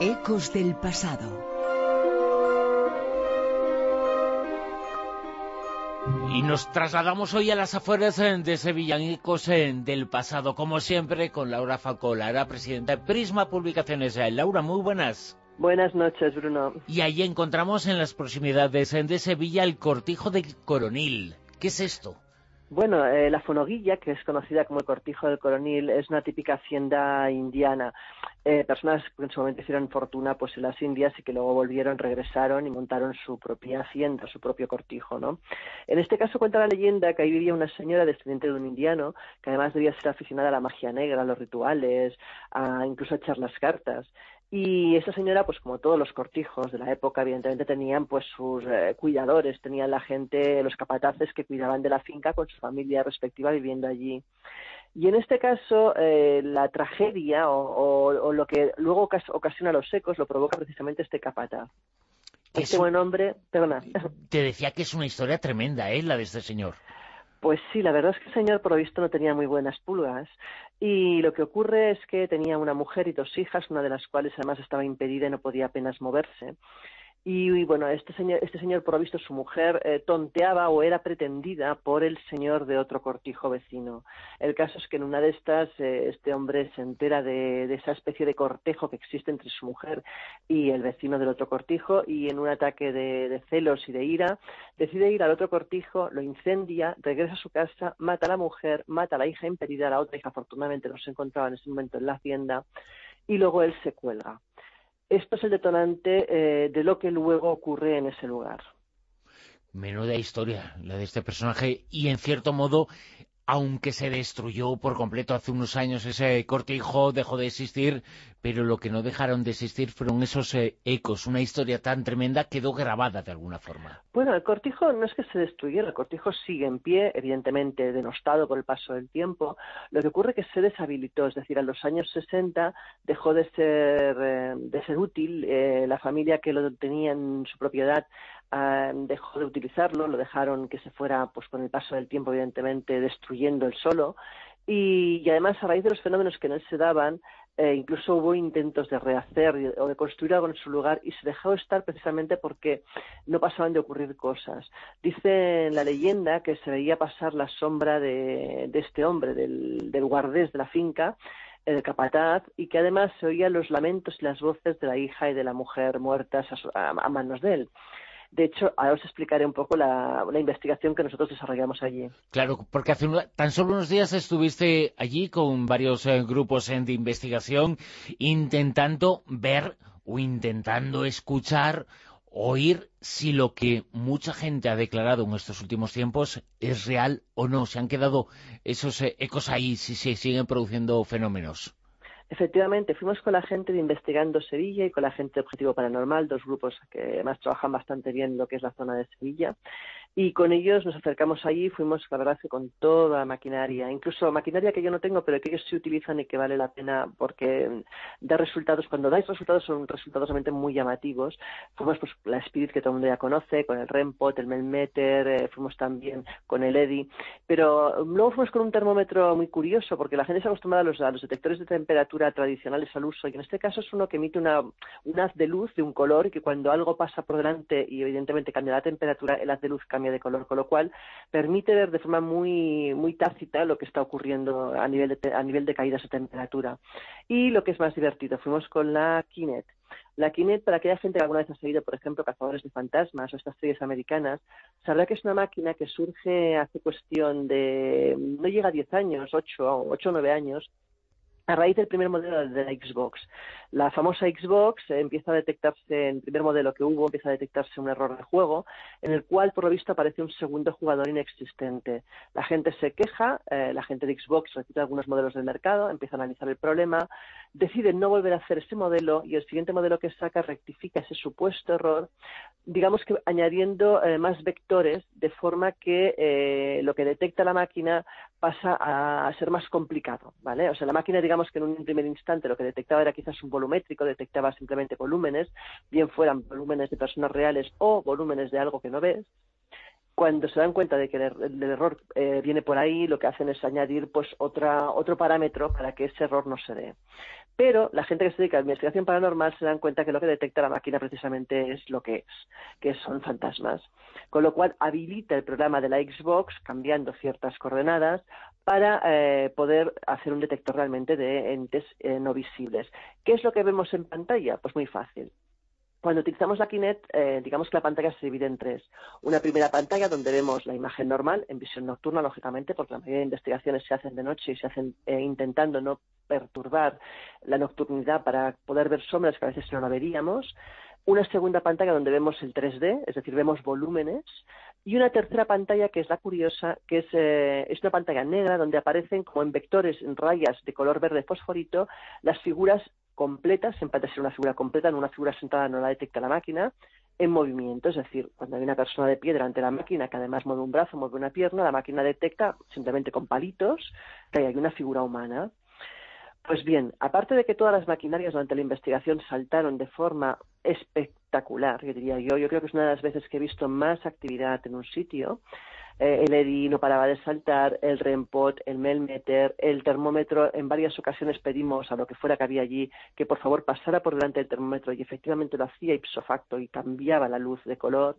Ecos del pasado. Y nos trasladamos hoy a las afueras eh, de Sevilla, en Ecos eh, del pasado, como siempre, con Laura Falcolara, presidenta de Prisma Publicaciones. Eh, Laura, muy buenas. Buenas noches, Bruno. Y allí encontramos en las proximidades de Sevilla el cortijo del Coronil. ¿Qué es esto? Bueno, eh, la Fonoguilla, que es conocida como el Cortijo del Coronil, es una típica hacienda indiana. Eh, personas que en su momento hicieron fortuna pues en las Indias y que luego volvieron, regresaron y montaron su propia hacienda, su propio cortijo, ¿no? En este caso cuenta la leyenda que ahí vivía una señora descendiente de un indiano, que además debía ser aficionada a la magia negra, a los rituales, a incluso a echar las cartas. Y esa señora, pues como todos los cortijos de la época, evidentemente tenían pues sus eh, cuidadores, tenían la gente, los capataces que cuidaban de la finca con su familia respectiva viviendo allí. Y en este caso, eh, la tragedia o, lo que luego ocasiona los secos lo provoca precisamente este capataz. Este buen hombre, perdona. Te decía que es una historia tremenda, ¿eh? La de este señor. Pues sí, la verdad es que el señor, por lo visto, no tenía muy buenas pulgas. Y lo que ocurre es que tenía una mujer y dos hijas, una de las cuales además estaba impedida y no podía apenas moverse. Y, bueno, este señor, este señor, por lo visto, su mujer eh, tonteaba o era pretendida por el señor de otro cortijo vecino. El caso es que en una de estas, eh, este hombre se entera de, esa especie de cortejo que existe entre su mujer y el vecino del otro cortijo y en un ataque de, celos y de ira, decide ir al otro cortijo, lo incendia, regresa a su casa, mata a la mujer, mata a la hija impedida, la otra hija afortunadamente no se encontraba en ese momento en la hacienda, y luego él se cuelga esto es el detonante eh, de lo que luego ocurre en ese lugar. Menuda historia la de este personaje y en cierto modo aunque se destruyó por completo hace unos años ese cortijo, dejó de existir, pero lo que no dejaron de existir fueron esos eh, ecos. Una historia tan tremenda quedó grabada de alguna forma. Bueno, el cortijo no es que se destruyera, el cortijo sigue en pie, evidentemente denostado por el paso del tiempo. Lo que ocurre es que se deshabilitó, es decir, a los años 60 dejó de ser, eh, de ser útil. Eh, la familia que lo tenía en su propiedad Ah, dejó de utilizarlo, lo dejaron que se fuera, pues con el paso del tiempo, evidentemente, destruyendo el solo. Y, además, a raíz de los fenómenos que en él se daban, eh, incluso hubo intentos de rehacer o de construir algo en su lugar y se dejó estar precisamente porque no pasaban de ocurrir cosas. Dice la leyenda que se veía pasar la sombra de, este hombre, del, guardés de la finca, el capataz, y que además se oían los lamentos y las voces de la hija y de la mujer muertas a manos de él. De hecho, ahora os explicaré un poco la, investigación que nosotros desarrollamos allí. Claro, porque hace tan solo unos días estuviste allí con varios eh, grupos eh, de investigación intentando ver o intentando escuchar oír si lo que mucha gente ha declarado en estos últimos tiempos es real o no, si han quedado esos eh, ecos ahí, si se siguen produciendo fenómenos. Efectivamente, fuimos con la gente de Investigando Sevilla y con la gente de Objetivo Paranormal, dos grupos que además trabajan bastante bien lo que es la zona de Sevilla, y con ellos nos acercamos allí, fuimos, la verdad, con toda maquinaria, incluso maquinaria que yo no tengo, pero que ellos sí utilizan y que vale la pena porque da resultados, cuando dais resultados son resultados realmente muy llamativos. Fuimos pues la Spirit que todo el mundo ya conoce, con el Rempot, el Melmeter, eh, fuimos también con el EDI, pero luego fuimos con un termómetro muy curioso porque la gente se acostumbrada a los, a los detectores de temperatura tradicionales al uso y en este caso es uno que emite una, un haz de luz de un color y que cuando algo pasa por delante y evidentemente cambia la temperatura, el haz de luz cambia de color, con lo cual permite ver de forma muy, muy tácita lo que está ocurriendo a nivel, de, a nivel de caídas de temperatura. Y lo que es más divertido, fuimos con la Kinet. La Kinet, para aquella gente que alguna vez ha seguido, por ejemplo, Cazadores de Fantasmas o estas series americanas, sabrá que es una máquina que surge hace cuestión de, no llega a 10 años, 8 o 9 años, a raíz del primer modelo de la Xbox. La famosa Xbox empieza a detectarse, en el primer modelo que hubo, empieza a detectarse un error de juego, en el cual, por lo visto, aparece un segundo jugador inexistente. La gente se queja, eh, la gente de Xbox retira algunos modelos del mercado, empieza a analizar el problema, decide no volver a hacer ese modelo y el siguiente modelo que saca rectifica ese supuesto error, digamos que añadiendo eh, más vectores, de forma que eh, lo que detecta la máquina pasa a ser más complicado, ¿vale? O sea, la máquina, digamos que en un primer instante lo que detectaba era quizás un volumétrico, detectaba simplemente volúmenes, bien fueran volúmenes de personas reales o volúmenes de algo que no ves. Cuando se dan cuenta de que el, error eh, viene por ahí, lo que hacen es añadir pues otra, otro parámetro para que ese error no se dé. Pero la gente que se dedica a investigación paranormal se dan cuenta que lo que detecta la máquina precisamente es lo que es, que son fantasmas. Con lo cual habilita el programa de la Xbox, cambiando ciertas coordenadas, para eh, poder hacer un detector realmente de entes eh, no visibles. ¿Qué es lo que vemos en pantalla? Pues muy fácil. Cuando utilizamos la Kinect, eh, digamos que la pantalla se divide en tres. Una primera pantalla donde vemos la imagen normal, en visión nocturna, lógicamente, porque la mayoría de investigaciones se hacen de noche y se hacen eh, intentando no perturbar la nocturnidad para poder ver sombras que a veces no la veríamos. Una segunda pantalla donde vemos el 3D, es decir, vemos volúmenes. Y una tercera pantalla que es la curiosa, que es, eh, es una pantalla negra donde aparecen como en vectores, en rayas de color verde fosforito, las figuras completa, siempre de ser una figura completa, en una figura sentada no la detecta la máquina, en movimiento, es decir, cuando hay una persona de pie delante de la máquina que además mueve un brazo, mueve una pierna, la máquina detecta simplemente con palitos que hay una figura humana. Pues bien, aparte de que todas las maquinarias durante la investigación saltaron de forma espectacular, yo diría yo, yo creo que es una de las veces que he visto más actividad en un sitio, eh, el EDI no paraba de saltar, el REMPOT, el MELMETER, el termómetro. En varias ocasiones pedimos a lo que fuera que había allí que por favor pasara por delante del termómetro y efectivamente lo hacía ipso facto y cambiaba la luz de color.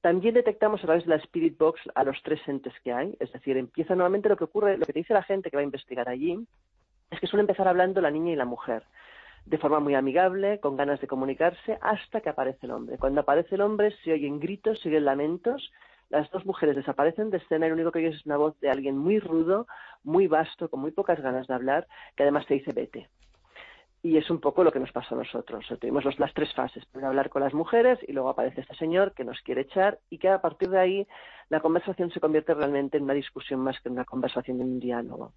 También detectamos a través de la Spirit Box a los tres entes que hay, es decir, empieza nuevamente lo que ocurre, lo que te dice la gente que va a investigar allí, es que suele empezar hablando la niña y la mujer de forma muy amigable, con ganas de comunicarse, hasta que aparece el hombre. Cuando aparece el hombre se oyen gritos, se oyen lamentos, las dos mujeres desaparecen de escena y lo único que oyes es una voz de alguien muy rudo, muy vasto, con muy pocas ganas de hablar, que además te dice vete. Y es un poco lo que nos pasó a nosotros. tuvimos las tres fases. Primero hablar con las mujeres y luego aparece este señor que nos quiere echar y que a partir de ahí la conversación se convierte realmente en una discusión más que en una conversación, en un diálogo.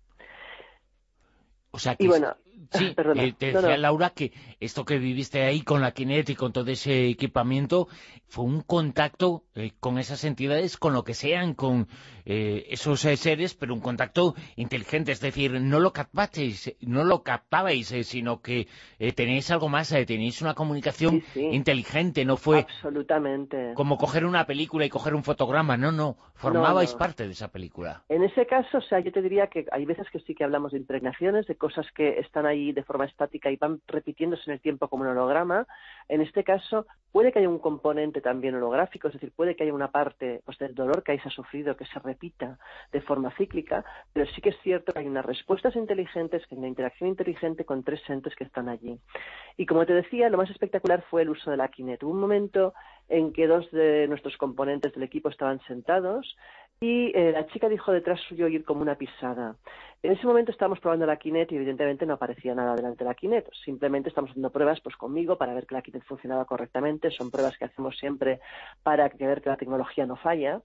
O sea que, bueno, sí, eh, te decía Laura que esto que viviste ahí con la Kinect y con todo ese equipamiento fue un contacto eh, con esas entidades, con lo que sean, con eh, esos seres, pero un contacto inteligente, es decir, no lo captasteis, no lo captabais, sino que tenéis algo más, tenéis una comunicación inteligente, no fue absolutamente como coger una película y coger un fotograma, no, no, formabais parte de esa película. En ese caso, o sea, yo te diría que hay veces que sí que hablamos de impregnaciones, de cosas que están ahí de forma estática y van repitiéndose en el tiempo como un holograma. En este caso, puede que haya un componente también holográfico, es decir, puede que haya una parte pues, del dolor que hayas sufrido que se repita de forma cíclica, pero sí que es cierto que hay unas respuestas inteligentes, que hay una interacción inteligente con tres entes que están allí. Y como te decía, lo más espectacular fue el uso de la Kinect. Hubo un momento en que dos de nuestros componentes del equipo estaban sentados y eh, la chica dijo detrás suyo ir como una pisada. En ese momento estábamos probando la Kinect y evidentemente no aparecía nada delante de la Kinect. Simplemente estamos haciendo pruebas pues conmigo para ver que la Kinect funcionaba correctamente. Son pruebas que hacemos siempre para ver que la tecnología no falla.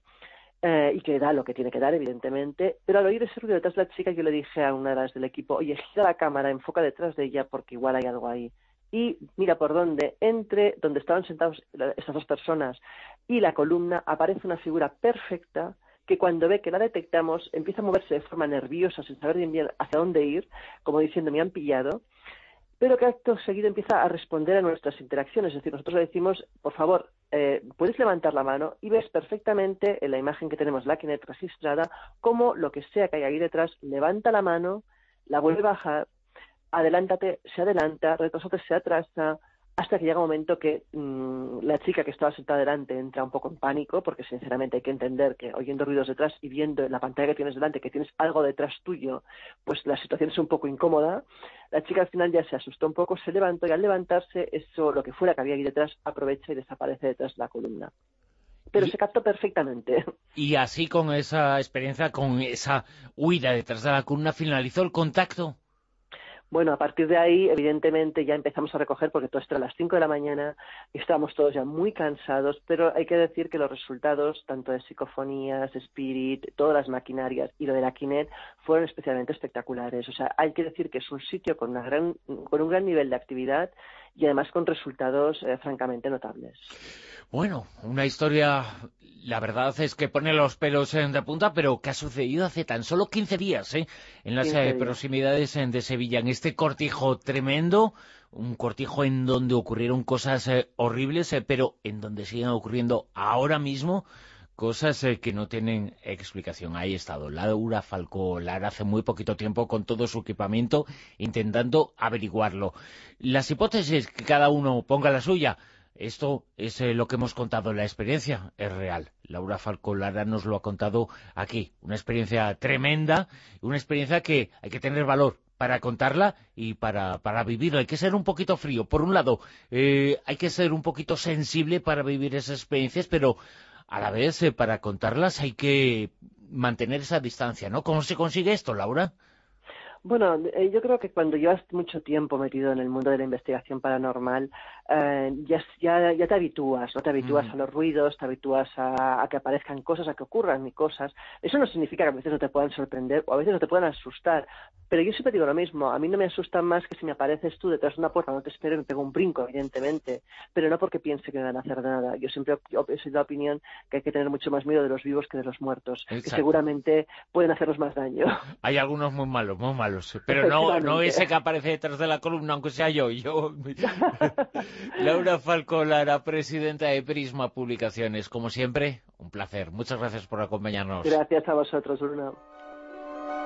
Eh, y que da lo que tiene que dar, evidentemente. Pero al oír ese ruido detrás de la chica, yo le dije a una de las del equipo, oye, gira la cámara, enfoca detrás de ella porque igual hay algo ahí. Y mira por dónde, entre donde estaban sentados esas dos personas y la columna, aparece una figura perfecta que cuando ve que la detectamos empieza a moverse de forma nerviosa, sin saber bien, hacia dónde ir, como diciendo me han pillado, pero que acto seguido empieza a responder a nuestras interacciones. Es decir, nosotros le decimos, por favor, eh, puedes levantar la mano y ves perfectamente en la imagen que tenemos, la Kinect registrada, cómo lo que sea que hay ahí detrás levanta la mano, la vuelve a bajar, adelántate, se adelanta, retrasate, se atrasa, hasta que llega un momento que mm, la chica que estaba sentada delante entra un poco en pánico, porque sinceramente hay que entender que oyendo ruidos detrás y viendo en la pantalla que tienes delante que tienes algo detrás tuyo, pues la situación es un poco incómoda. La chica al final ya se asustó un poco, se levantó y al levantarse, eso, lo que fuera que había ahí detrás, aprovecha y desaparece detrás de la columna pero se captó perfectamente. Y así con esa experiencia, con esa huida detrás de la columna, finalizó el contacto. Bueno, a partir de ahí, evidentemente, ya empezamos a recoger, porque todo esto era las 5 de la mañana, estábamos todos ya muy cansados, pero hay que decir que los resultados, tanto de psicofonías, Spirit, todas las maquinarias y lo de la Kinet, fueron especialmente espectaculares. O sea, hay que decir que es un sitio con, una gran, con un gran nivel de actividad y además con resultados eh, francamente notables. Bueno, una historia, la verdad es que pone los pelos en de punta, pero que ha sucedido hace tan solo 15 días, ¿eh? en las eh, proximidades de Sevilla, en este cortijo tremendo, un cortijo en donde ocurrieron cosas horribles, pero en donde siguen ocurriendo ahora mismo cosas eh, que no tienen explicación. Ahí ha estado Laura Falcó Lara hace muy poquito tiempo con todo su equipamiento intentando averiguarlo. Las hipótesis, que cada uno ponga la suya, esto es eh, lo que hemos contado, la experiencia es real. Laura Falcó Lara nos lo ha contado aquí. Una experiencia tremenda, una experiencia que hay que tener valor para contarla y para, para vivirla. Hay que ser un poquito frío. Por un lado, eh, hay que ser un poquito sensible para vivir esas experiencias, pero a la vez, eh, para contarlas hay que mantener esa distancia, ¿no? ¿Cómo se consigue esto, Laura? Bueno, eh, yo creo que cuando llevas mucho tiempo metido en el mundo de la investigación paranormal, eh, ya, ya, ya, te habitúas, ¿no? Te habitúas mm. a los ruidos, te habitúas a, a, que aparezcan cosas, a que ocurran cosas. Eso no significa que a veces no te puedan sorprender o a veces no te puedan asustar. Pero yo siempre digo lo mismo, a mí no me asusta más que si me apareces tú detrás de una puerta, no te espero y me pego un brinco, evidentemente, pero no porque piense que me van a hacer nada. Yo siempre he sido la opinión que hay que tener mucho más miedo de los vivos que de los muertos, que seguramente pueden hacernos más daño. Hay algunos muy malos, muy malos, pero no, no ese que aparece detrás de la columna, aunque sea yo. yo... Laura Falco Lara, presidenta de Prisma Publicaciones. Como siempre, un placer. Muchas gracias por acompañarnos. Gracias a vosotros, Bruno.